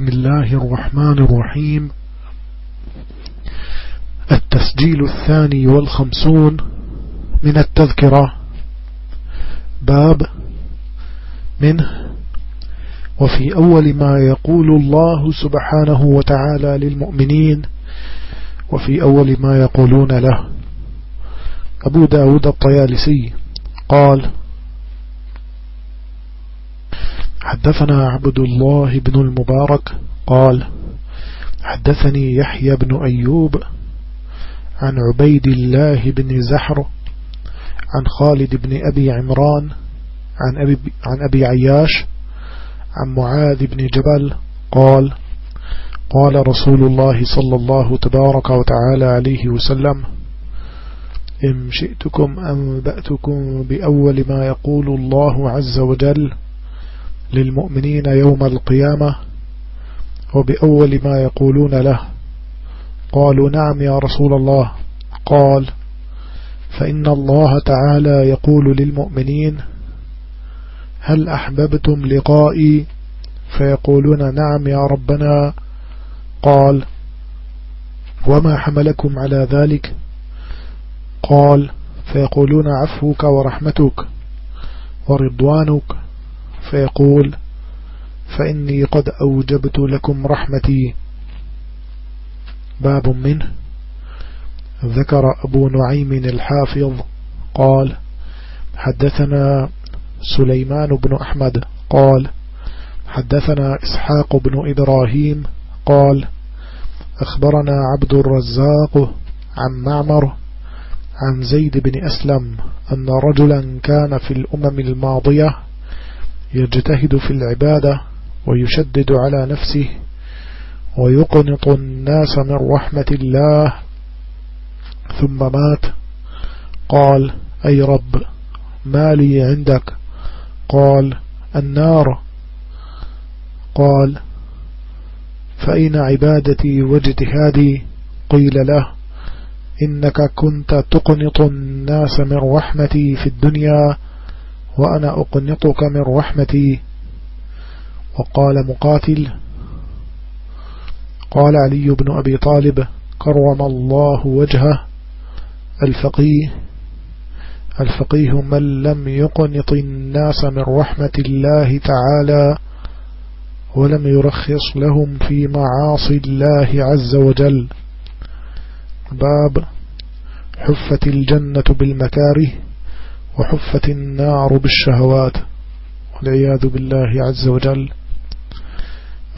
بسم الله الرحمن الرحيم. التسجيل الثاني والخمسون من التذكرة. باب منه وفي أول ما يقول الله سبحانه وتعالى للمؤمنين وفي أول ما يقولون له. أبو داود الطيالسي قال حدثنا عبد الله بن المبارك قال حدثني يحيى بن أيوب عن عبيد الله بن زحر عن خالد بن أبي عمران عن أبي, عن أبي عياش عن معاذ بن جبل قال قال رسول الله صلى الله تبارك وتعالى عليه وسلم إن شئتكم أنبأتكم بأول ما يقول الله عز وجل للمؤمنين يوم القيامة وبأول ما يقولون له قالوا نعم يا رسول الله قال فإن الله تعالى يقول للمؤمنين هل أحببتم لقائي فيقولون نعم يا ربنا قال وما حملكم على ذلك قال فيقولون عفوك ورحمتك ورضوانك فيقول فإني قد أوجبت لكم رحمتي. باب منه ذكر أبو نعيم الحافظ قال حدثنا سليمان بن أحمد قال حدثنا إسحاق بن إبراهيم قال أخبرنا عبد الرزاق عن معمر عن زيد بن أسلم أن رجلا كان في الأمم الماضية يجتهد في العبادة ويشدد على نفسه ويقنط الناس من رحمة الله. ثم مات. قال أي رب ما لي عندك؟ قال النار. قال فأين عبادتي واجتهادي؟ قيل له إنك كنت تقنط الناس من رحمتي في الدنيا وأنا أقنطك من رحمتي. وقال مقاتل قال علي بن أبي طالب كرم الله وجهه. الفقيه الفقيه من لم يقنط الناس من رحمة الله تعالى ولم يرخص لهم في معاصي الله عز وجل. باب حفت الجنة بالمكاره. وحفت النار بالشهوات والعياذ بالله عز وجل.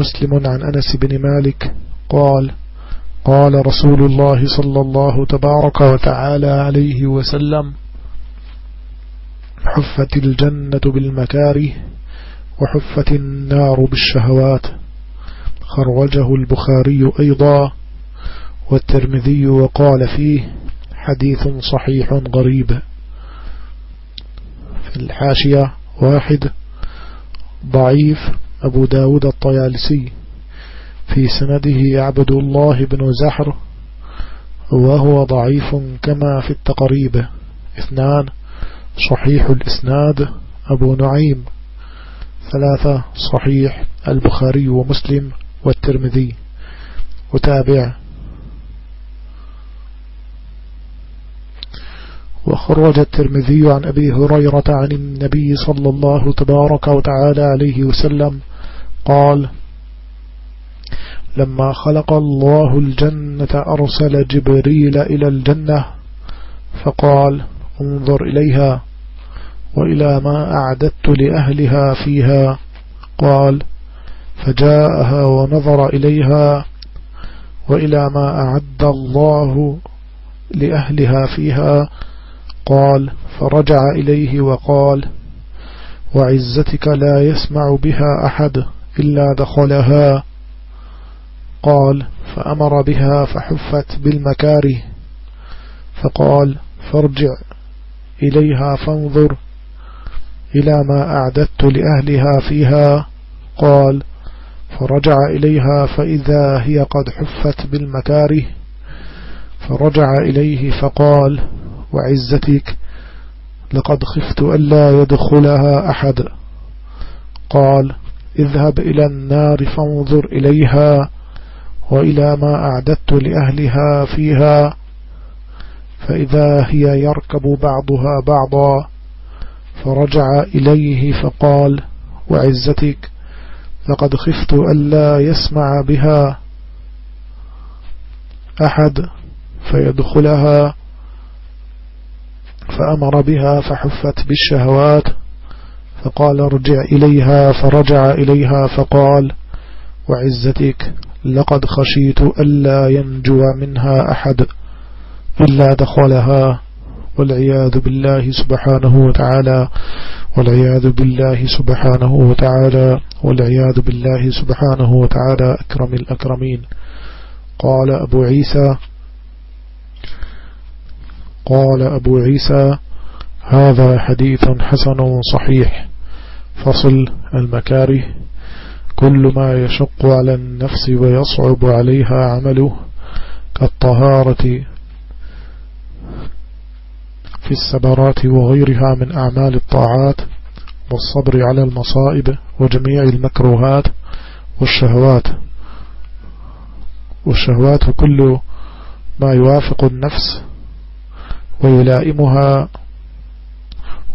مسلم عن أنس بن مالك قال قال رسول الله صلى الله تبارك وتعالى عليه وسلم حفت الجنة بالمكاره وحفت النار بالشهوات. خرجه البخاري أيضا والترمذي وقال فيه حديث صحيح غريب. الحاشية واحد ضعيف أبو داود الطيالسي. في سنده عبد الله بن زحر وهو ضعيف كما في التقريب. اثنان صحيح الإسناد أبو نعيم. ثلاثة صحيح البخاري ومسلم والترمذي. وتابع وخرج الترمذي عن أبي هريرة عن النبي صلى الله تبارك وتعالى عليه وسلم قال لما خلق الله الجنة أرسل جبريل إلى الجنة فقال انظر إليها وإلى ما أعددت لأهلها فيها قال فجاءها ونظر إليها وإلى ما أعد الله لأهلها فيها قال فرجع إليه وقال وعزتك لا يسمع بها أحد إلا دخلها. قال فأمر بها فحفت بالمكاره. فقال فارجع إليها فانظر إلى ما أعددت لأهلها فيها. قال فرجع إليها فإذا هي قد حفت بالمكاره. فرجع إليه فقال وعزتك لقد خفت ألا يدخلها أحد. قال اذهب إلى النار فانظر إليها وإلى ما أعددت لأهلها فيها. فإذا هي يركب بعضها بعضا فرجع إليه فقال وعزتك لقد خفت ألا يسمع بها أحد فيدخلها. فأمر بها فحفت بالشهوات فقال ارجع إليها فرجع إليها فقال وعزتك لقد خشيت ألا ينجو منها أحد إلا دخلها والعياذ بالله سبحانه وتعالى والعياذ بالله سبحانه وتعالى والعياذ بالله سبحانه وتعالى أكرم الأكرمين. قال أبو عيسى قال أبو عيسى هذا حديث حسن صحيح. فصل المكاره. كل ما يشق على النفس ويصعب عليها عمله كالطهارة في السبرات وغيرها من أعمال الطاعات والصبر على المصائب وجميع المكروهات والشهوات. والشهوات كل ما يوافق النفس ويلائمها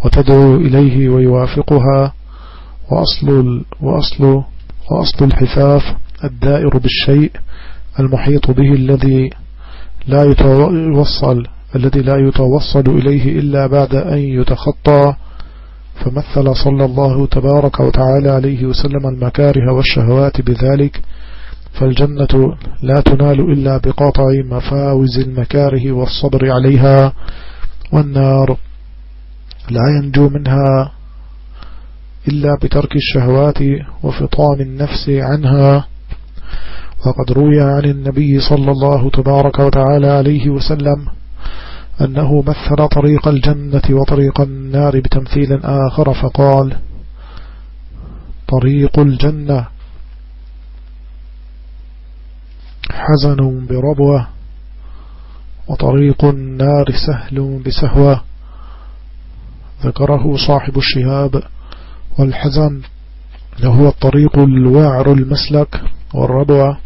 وتدعو إليه ويوافقها وأصل, وأصل, وأصل الحفاف الدائر بالشيء المحيط به الذي لا يتوصل الذي لا يتوصل إليه إلا بعد أن يتخطى فمثل صلى الله تبارك وتعالى عليه وسلم المكاره والشهوات بذلك فالجنة لا تنال إلا بقطع مفاوز المكاره والصبر عليها والنار لا ينجو منها إلا بترك الشهوات وفطام النفس عنها. وقد روي عن النبي صلى الله تبارك وتعالى عليه وسلم أنه مثل طريق الجنة وطريق النار بتمثيل آخر فقال طريق الجنة حزن بربوة وطريق النار سهل بسهوة. ذكره صاحب الشهاب والحزن هو الطريق الواعر المسلك والربوة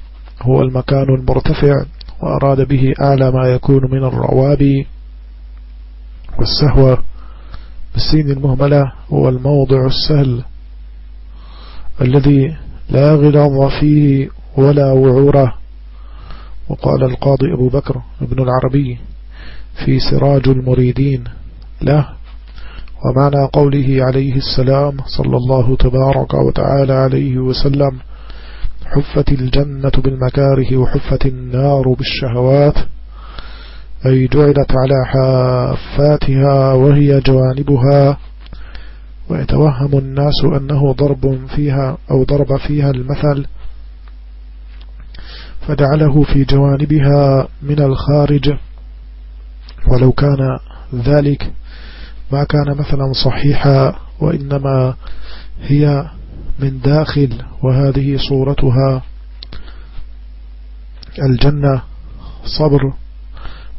هو المكان المرتفع وأراد به أعلى ما يكون من الروابي والسهوة. بالسين المهملة هو الموضع السهل الذي لا غلظ فيه ولا وعوره. وقال القاضي أبو بكر ابن العربي في سراج المريدين له ومعنى قوله عليه السلام صلى الله تبارك وتعالى عليه وسلم حفت الجنة بالمكاره وحفت النار بالشهوات أي جعلت على حافاتها وهي جوانبها ويتوهم الناس أنه ضرب فيها أو ضرب فيها المثل فجعله في جوانبها من الخارج. ولو كان ذلك ما كان مثلا صحيحا وإنما هي من داخل وهذه صورتها الجنة صبر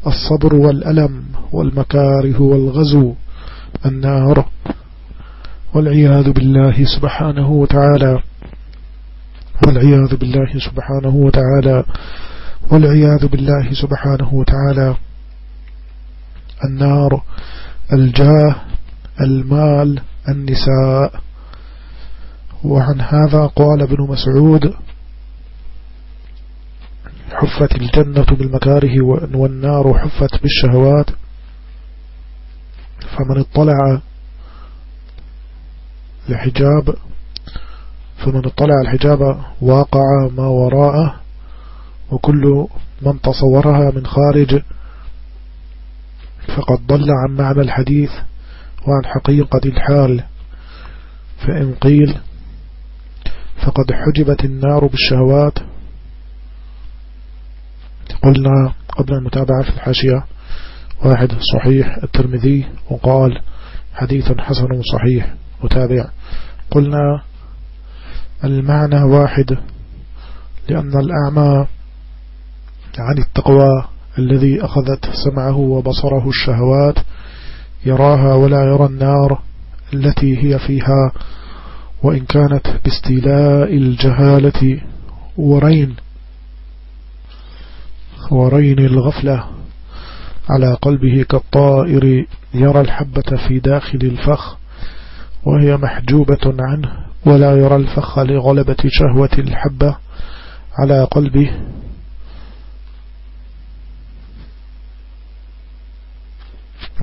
الصبر والألم والمكاره والغزو النار. والعياذ بالله سبحانه وتعالى. والعياذ بالله سبحانه وتعالى والعياذ بالله سبحانه وتعالى. النار الجاه المال النساء. وعن هذا قال ابن مسعود حفت الجنة بالمكاره والنار حفت بالشهوات. فمن اطلع لحجاب فمن اطلع الحجاب واقع ما وراءه وكل من تصورها من خارج. فقد ضل عن معنى الحديث وعن حقيقة الحال. فإن قيل فقد حجبت النار بالشهوات. قلنا قبل المتابعة في الحاشية واحد صحيح الترمذي وقال حديث حسن صحيح متابع قلنا المعنى واحد لأن الأعمى عن التقوى الذي أخذت سمعه وبصره الشهوات يراها ولا يرى النار التي هي فيها وإن كانت باستيلاء الجهالة ورين ورين الغفلة على قلبه كالطائر يرى الحبة في داخل الفخ وهي محجوبة عنه. ولا يرى الفخ لغلبة شهوة الحبة على قلبه.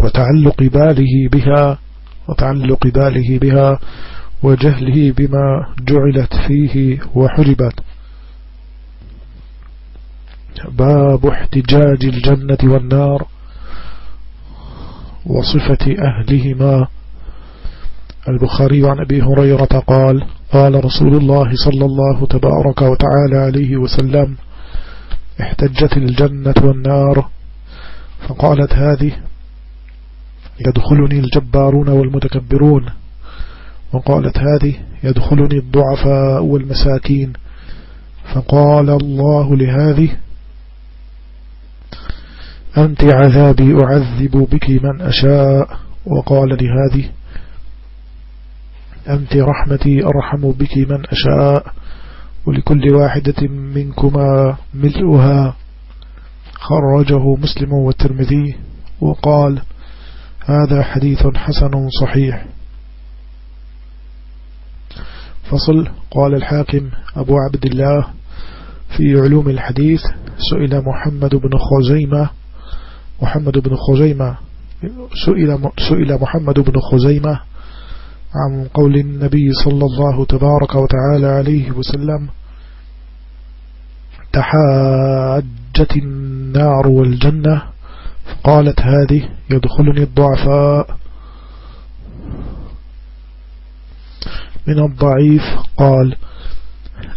وتعلق باله بها وتعلق باله بها وجهله بما جعلت فيه وحجبت. باب احتجاج الجنة والنار وصفة أهلهما. البخاري عن أبي هريرة قال قال رسول الله صلى الله تبارك وتعالى عليه وسلم احتجت الجنة والنار فقالت هذه يدخلني الجبارون والمتكبرون وقالت هذه يدخلني الضعفاء والمساكين فقال الله لهذه أنت عذابي أعذب بك من أشاء وقال لهذه أنت رحمتي أرحم بك من أشاء ولكل واحدة منكما ملؤها خرجه مسلم والترمذي وقال هذا حديث حسن صحيح. فصل قال الحاكم أبو عبد الله في علوم الحديث سئل محمد بن خزيمة محمد بن خزيمة سئل, سئل محمد بن خزيمة عن قول النبي صلى الله تبارك وتعالى عليه وسلم تحاجت النار والجنة فقالت هذه يدخلني الضعفاء. من الضعيف قال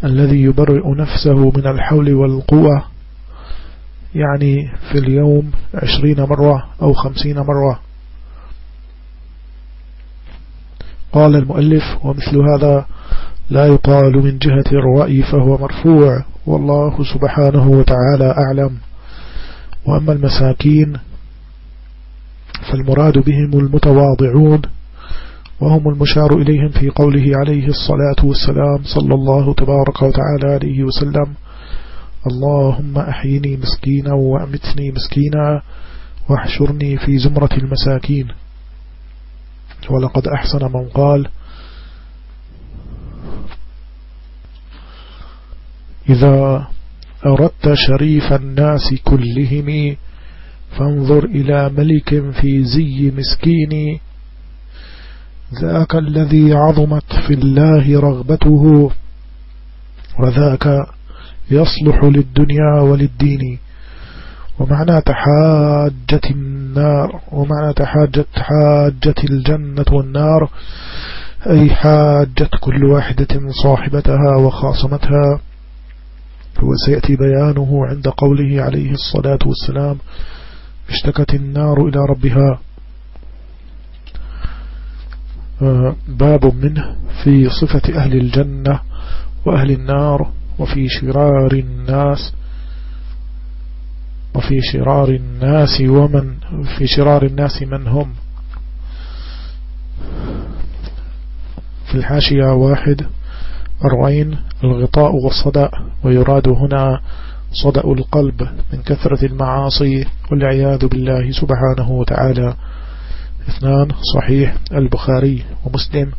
الذي يبرئ نفسه من الحول والقوة يعني في اليوم عشرين مرة أو خمسين مرة. قال المؤلف ومثل هذا لا يقال من جهة الرأي فهو مرفوع والله سبحانه وتعالى أعلم. وأما المساكين فالمراد بهم المتواضعون وهم المشار إليهم في قوله عليه الصلاة والسلام صلى الله تبارك وتعالى عليه وسلم اللهم أحيني مسكينا وأمتني مسكينا واحشرني في زمرة المساكين. ولقد أحسن من قال. إذا أردت شريف الناس كلهم فانظر إلى ملك في زي مسكين. ذاك الذي عظمت في الله رغبته وذاك يصلح للدنيا وللدين. ومعنى تحاجة النار ومعنى تحاجة حاجة الجنة والنار أي حاجة كل واحدة صاحبتها وخاصمتها. وسيأتي بيانه عند قوله عليه الصلاة والسلام اشتكت النار إلى ربها. آه، باب منه في صفة أهل الجنة وأهل النار وفي شرار الناس. وفي شرار الناس ومن في شرار الناس من هم؟ في الحاشية واحد أربعين الغطاء والصدأ ويراد هنا صدأ القلب من كثرة المعاصي والعياذ بالله سبحانه وتعالى. اثنان صحيح البخاري ومسلم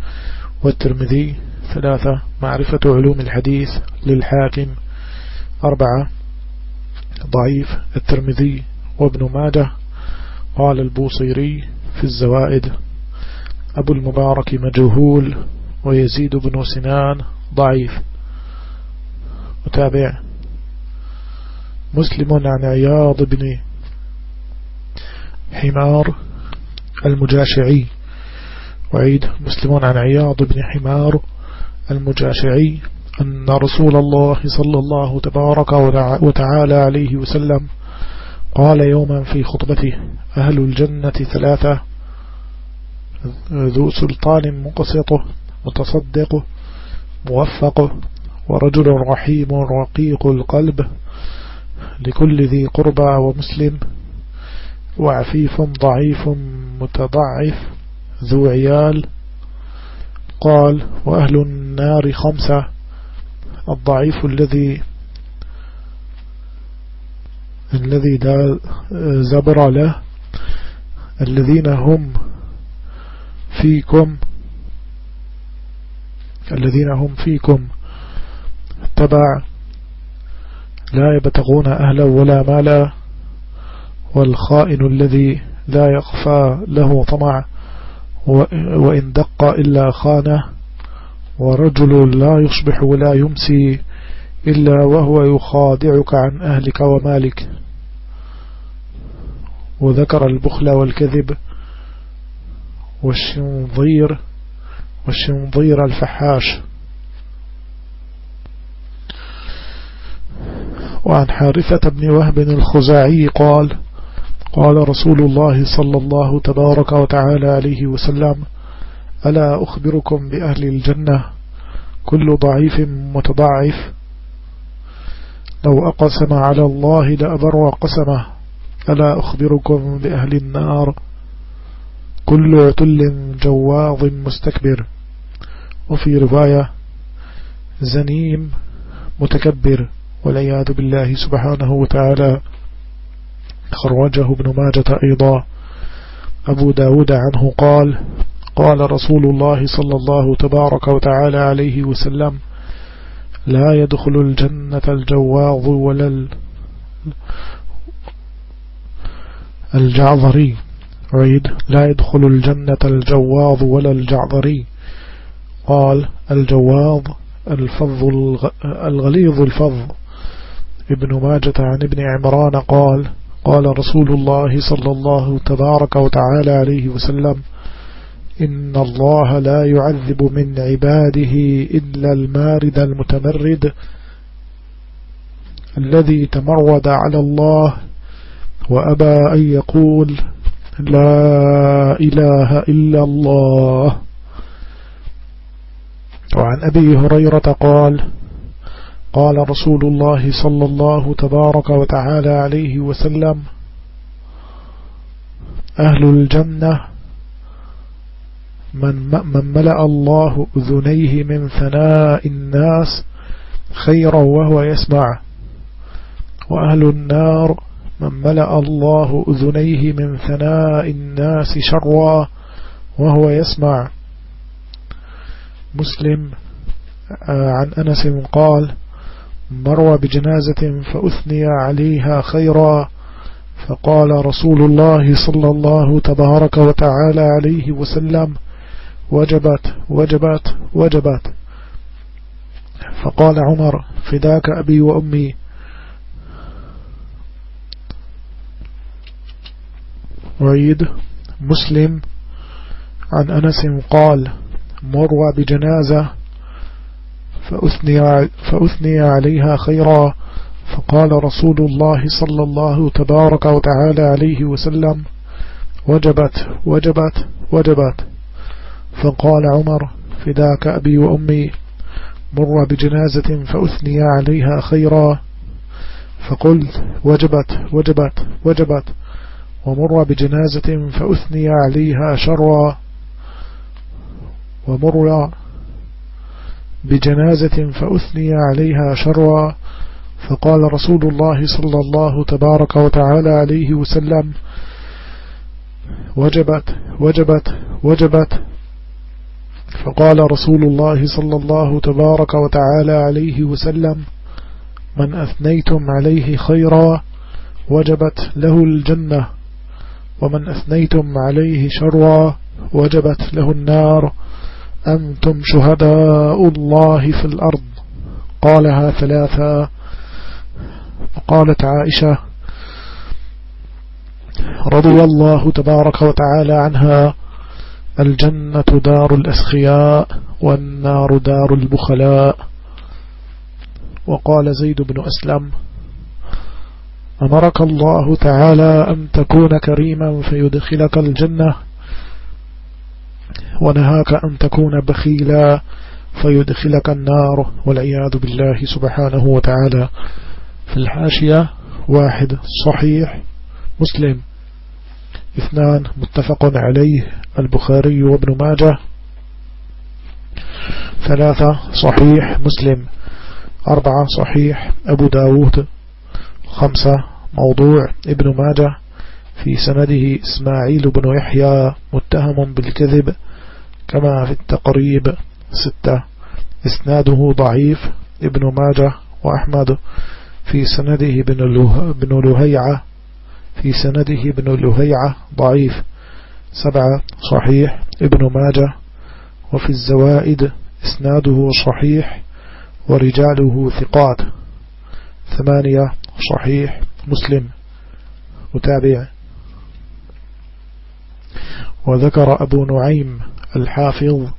والترمذي. ثلاثة معرفة علوم الحديث للحاكم. أربعة ضعيف الترمذي وابن ماجه قال البوصيري في الزوائد أبو المبارك مجهول ويزيد بن سنان ضعيف. متابع مسلم عن عياض بن حمار المجاشعي. وعيد مسلم عن عياض بن حمار المجاشعي. أن رسول الله صلى الله تبارك وتعالى عليه وسلم قال يوما في خطبته أهل الجنة ثلاثة ذو سلطان مقسطه متصدق موفق ورجل رحيم رقيق القلب لكل ذي قربى ومسلم وعفيف ضعيف متضعف ذو عيال قال وأهل النار خمسة الضعيف الذي الذي لا زبر له الذين هم فيكم الذين هم فيكم تبع لا يبتغون أهلا ولا مالا والخائن الذي لا يخفى له طمع وإن دق إلا خانه. ورجل لا يصبح ولا يمسي إلا وهو يخادعك عن أهلك ومالك. وذكر البخل والكذب والشنظير والشنظير الفحاش. وعن حارثة بن وهب الخزاعي قال قال رسول الله صلى الله تبارك وتعالى عليه وسلم ألا أخبركم بأهل الجنة؟ كل ضعيف متضعف. لو أقسم على الله لأبر قسمه. ألا أخبركم بأهل النار؟ كل عتل جواظ مستكبر. وفي رواية زنيم متكبر والعياذ بالله سبحانه وتعالى. خرجه ابن ماجة أيضا. أبو داود عنه قال قال رسول الله صلى الله تبارك وتعالى عليه وسلم لا يدخل الجنة الجواظ ولا الجعظري. عيد. لا يدخل الجنة الجواظ ولا الجعظري. قال الجواظ الفظ الغليظ الفظ ابن ماجة عن ابن عمران قال قال رسول الله صلى الله تبارك وتعالى عليه وسلم إن الله لا يعذب من عباده إلا المارد المتمرد الذي تمرد على الله وأبى أن يقول لا إله إلا الله. وعن أبي هريرة قال قال رسول الله صلى الله تبارك وتعالى عليه وسلم أهل الجنة من, من ملأ الله أذنيه من ثناء الناس خيرا وهو يسمع. وأهل النار من ملأ الله أذنيه من ثناء الناس شرا وهو يسمع. مسلم آه، عن أنس قال مر بجنازة فأثني عليها خيرا. فقال رسول الله صلى الله تبارك وتعالى عليه وسلم وجبت وجبت وجبت. فقال عمر فداك أبي وأمي. وعيد مسلم عن أنس قال مر بجنازة فأثني, فأثني عليها خيرا. فقال رسول الله صلى الله تبارك وتعالى عليه وسلم وجبت وجبت وجبت. فقال عمر فداك أبي وأمي مر بجنازة فأثني عليها خيرا. فقلت وجبت وجبت وجبت. ومر بجنازة فأثني عليها شرا. ومر بجنازة فأثني عليها شرا. فقال رسول الله صلى الله تبارك وتعالى عليه وسلم وجبت وجبت وجبت. فقال رسول الله صلى الله تبارك وتعالى عليه وسلم من أثنيتم عليه خيرا وجبت له الجنة ومن أثنيتم عليه شرا وجبت له النار أنتم شهداء الله في الأرض. قالها ثلاثة. وقالت عائشة رضي الله تبارك وتعالى عنها الجنة دار الأسخياء والنار دار البخلاء. وقال زيد بن أسلم أمرك الله تعالى أن تكون كريما فيدخلك الجنة ونهاك أن تكون بخيلا فيدخلك النار والعياذ بالله سبحانه وتعالى. في الحاشية واحد صحيح مسلم. اثنان متفق عليه البخاري وابن ماجه. ثلاثة صحيح مسلم. أربعة صحيح أبو داود. خمسة موضوع ابن ماجه في سنده إسماعيل بن يحيى متهم بالكذب كما في التقريب. ستة إسناده ضعيف ابن ماجه وأحمد في سنده بن لهيعة. في سنده بن لهيعة ضعيف سبعة صحيح ابن ماجة وفي الزوائد إسناده صحيح ورجاله ثقات ثمانية صحيح مسلم متابع. وذكر أبو نعيم الحافظ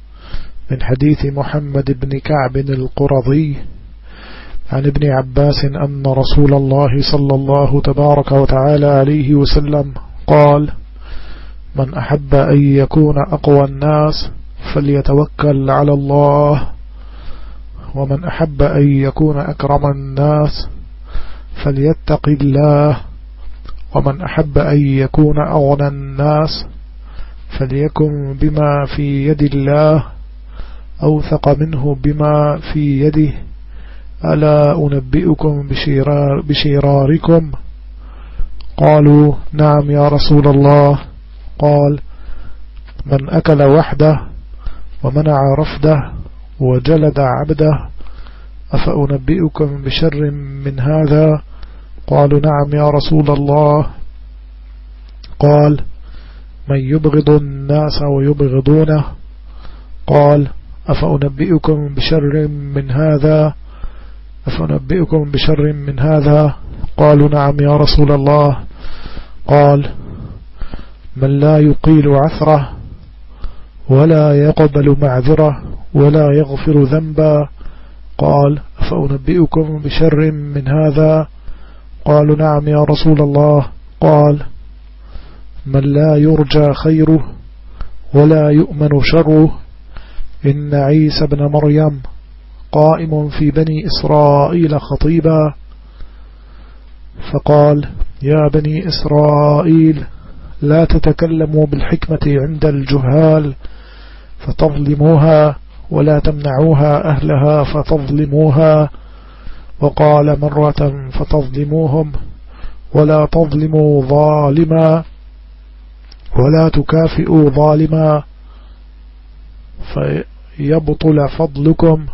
من حديث محمد بن كعب القرظي عن ابن عباس أن رسول الله صلى الله تبارك وتعالى عليه وسلم قال من أحب أن يكون أقوى الناس فليتوكل على الله ومن أحب أن يكون أكرم الناس فليتق الله ومن أحب أن يكون أغنى الناس فليكن بما في يد الله أوثق منه بما في يده ألا أنبئكم بشرار بشراركم قالوا نعم يا رسول الله. قال من أكل وحده ومنع رفده وجلد عبده أفأنبئكم بشر من هذا؟ قالوا نعم يا رسول الله. قال من يبغض الناس ويبغضونه؟ قال أفأنبئكم بشر من هذا؟ أفنبئكم بشر من هذا؟ قالوا نعم يا رسول الله. قال من لا يقيل عثره ولا يقبل معذرة ولا يغفر ذنبا قال فأنبئكم بشر من هذا؟ قالوا نعم يا رسول الله. قال من لا يرجى خيره ولا يؤمن شره إن عيسى بن مريم قائم في بني إسرائيل خطيبا فقال يا بني إسرائيل لا تتكلموا بالحكمة عند الجهال فتظلموها ولا تمنعوها أهلها فتظلموها وقال مرة فتظلموهم ولا تظلموا ظالما ولا تكافئوا ظالما فيبطل فضلكم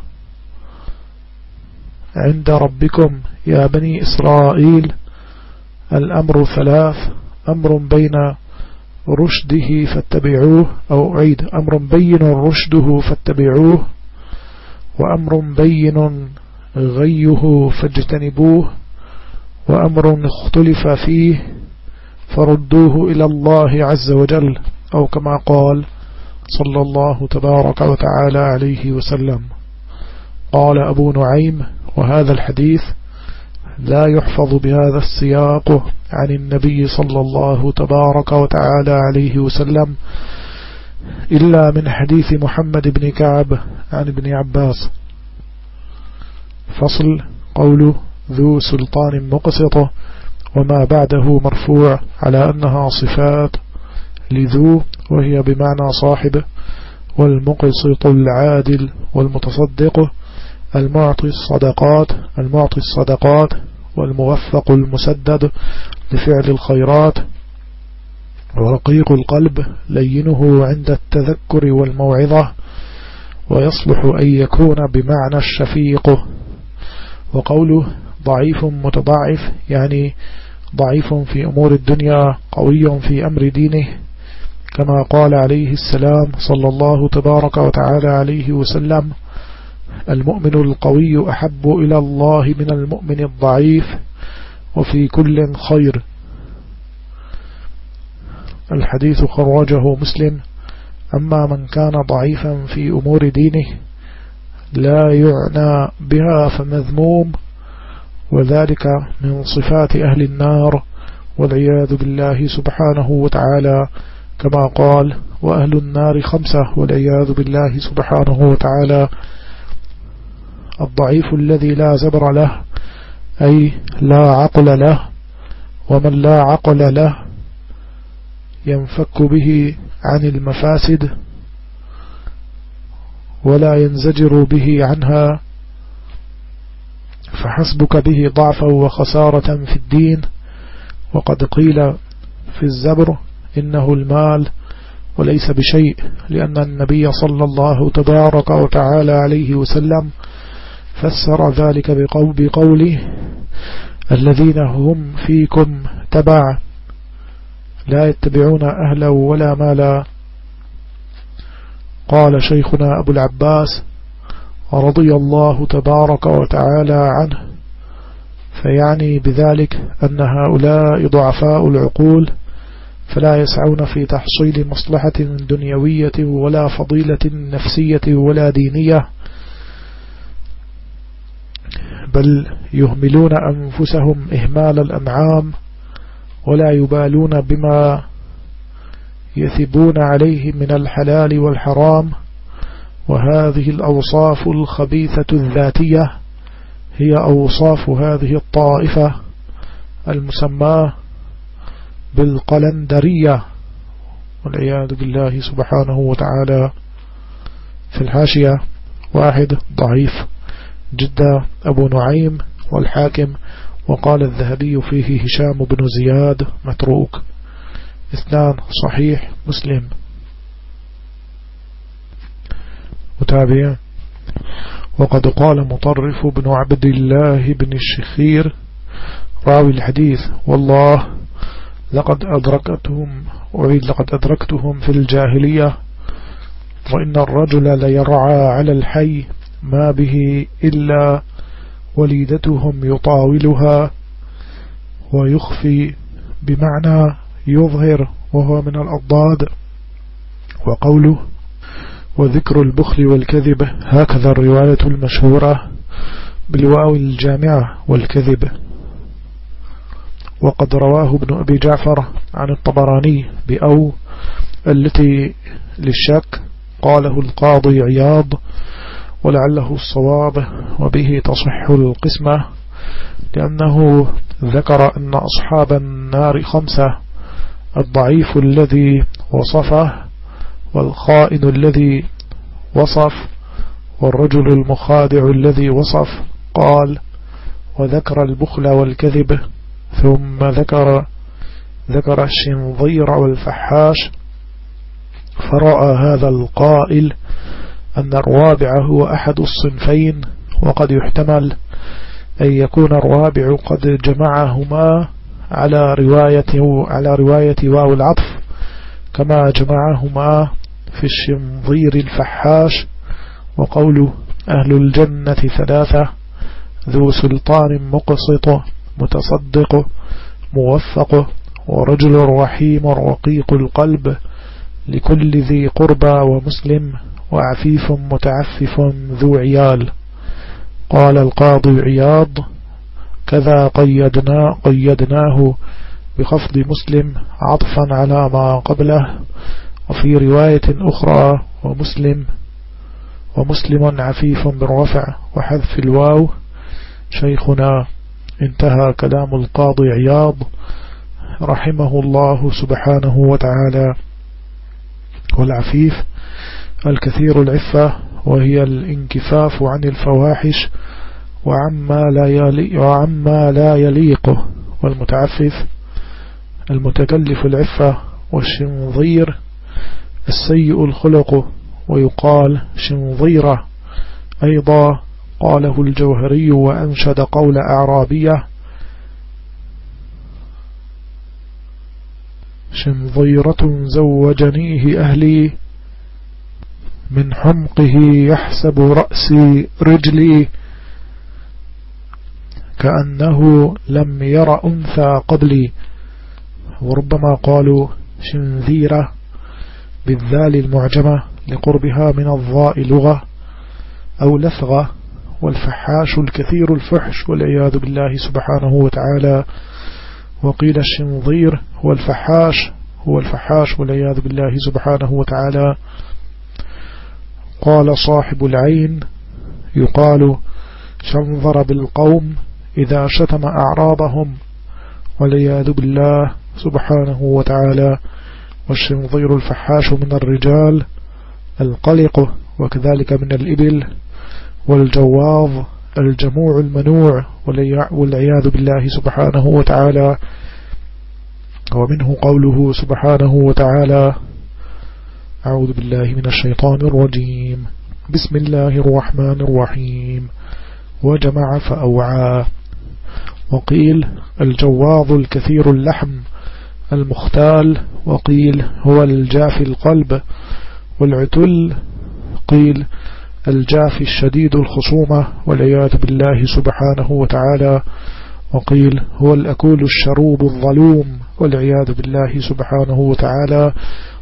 عند ربكم. يا بني إسرائيل الأمر ثلاث. أمر بين رشده فاتبعوه أو أعيد أمر بين رشده فاتبعوه وأمر بين غيه فاجتنبوه وأمر اختلف فيه فردوه إلى الله عز وجل أو كما قال صلى الله تبارك وتعالى عليه وسلم. قال أبو نعيم وهذا الحديث لا يحفظ بهذا السياق عن النبي صلى الله تبارك وتعالى عليه وسلم إلا من حديث محمد بن كعب عن ابن عباس. فصل قوله ذو سلطان مقسط وما بعده مرفوع على أنها صفات لذو وهي بمعنى صاحب والمقسط العادل والمتصدق المعطي الصدقات المعطي الصدقات والموفق المسدد لفعل الخيرات. ورقيق القلب لينه عند التذكر والموعظة ويصلح أن يكون بمعنى الشفيق. وقوله ضعيف متضاعف يعني ضعيف في أمور الدنيا قوي في أمر دينه كما قال عليه السلام صلى الله تبارك وتعالى عليه وسلم المؤمن القوي أحب إلى الله من المؤمن الضعيف وفي كل خير. الحديث خرجه مسلم أما من كان ضعيفا في أمور دينه لا يعنى بها فمذموم وذلك من صفات أهل النار والعياذ بالله سبحانه وتعالى. كما قال وأهل النار خمسة والعياذ بالله سبحانه وتعالى. الضعيف الذي لا زبر له أي لا عقل له ومن لا عقل له ينفك به عن المفاسد ولا ينزجر به عنها فحسبك به ضعفا وخسارة في الدين. وقد قيل في الزبر إنه المال وليس بشيء لأن النبي صلى الله تبارك وتعالى عليه وسلم فسر ذلك بقوله الذين هم فيكم تبع لا يتبعون أهلا ولا مالا. قال شيخنا أبو العباس رضي الله تبارك وتعالى عنه فيعني بذلك أن هؤلاء ضعفاء العقول فلا يسعون في تحصيل مصلحة دنيوية ولا فضيلة نفسية ولا دينية. بل يهملون أنفسهم إهمال الأنعام ولا يبالون بما يثبون عليه من الحلال والحرام. وهذه الأوصاف الخبيثة الذاتية هي أوصاف هذه الطائفة المسماة بالقلندرية. والعياذ بالله سبحانه وتعالى في الحاشية. واحد ضعيف. جدا أبو نعيم والحاكم وقال الذهبي فيه هشام بن زياد متروك. إثنان صحيح مسلم. متابع وقد قال مطرف بن عبد الله بن الشخير راوي الحديث والله لقد أدركتهم أعيد لقد أدركتهم في الجاهلية وإن الرجل ليرعى على الحي ما به إلا وليدتهم يطاولها ويخفي بمعنى يظهر وهو من الأضداد. وقوله وذكر البخل والكذب هكذا الرواية المشهورة بالواو الجامعة والكذب. وقد رواه ابن أبي جعفر عن الطبراني بأو التي للشك قاله القاضي عياض ولعله الصواب وبه تصح القسمة لأنه ذكر أن أصحاب النار خمسة الضعيف الذي وصفه والخائن الذي وصف والرجل المخادع الذي وصف قال وذكر البخل والكذب ثم ذكر ذكر الشنظير والفحاش فرأى هذا القائل أن الرابع هو أحد الصنفين وقد يحتمل أن يكون الرابع قد جمعهما على رواية على رواية واو العطف كما جمعهما في الشنظير الفحاش وقول أهل الجنة ثلاثة ذو سلطان مقسط متصدق موفق ورجل رحيم رقيق القلب لكل ذي قربى ومسلم وعفيف متعفف ذو عيال. قال القاضي عياض كذا قيدنا قيدناه بخفض مسلم عطفا على ما قبله. وفي رواية أخرى ومسلم ومسلم عفيف بالرفع وحذف الواو. شيخنا انتهى كلام القاضي عياض. رحمه الله سبحانه وتعالى. والعفيف الكثير العفة وهي الانكفاف عن الفواحش وعما لا, يلي وعما لا يليقه والمتعفف المتكلف العفة والشنظير السيء الخلق ويقال شنظيرة أيضا قاله الجوهري وأنشد قول أعرابية شنظيرة زوجنيه أهلي من حمقه يحسب رأسي رجلي كأنه لم ير أنثى قبلي. وربما قالوا شنذيرة بالذال المعجمة لقربها من الضاء لغة أو لثغة والفحاش الكثير الفحش والعياذ بالله سبحانه وتعالى. وقيل الشنظير هو الفحاش هو الفحاش والعياذ بالله سبحانه وتعالى. قال صاحب العين يقال شنظر بالقوم إذا شتم أعراضهم والعياذ بالله سبحانه وتعالى والشنظير الفحاش من الرجال القلق وكذلك من الإبل والجواظ الجموع المنوع والعياذ بالله سبحانه وتعالى. ومنه قوله سبحانه وتعالى أعوذ بالله من الشيطان الرجيم. بسم الله الرحمن الرحيم. وجمع فأوعى. وقيل الجواظ الكثير اللحم المختال. وقيل هو الجافي القلب والعتل. قيل الجافي الشديد الخصومة والعياذ بالله سبحانه وتعالى. وقيل هو الأكول الشروب الظلوم والعياذ بالله سبحانه وتعالى.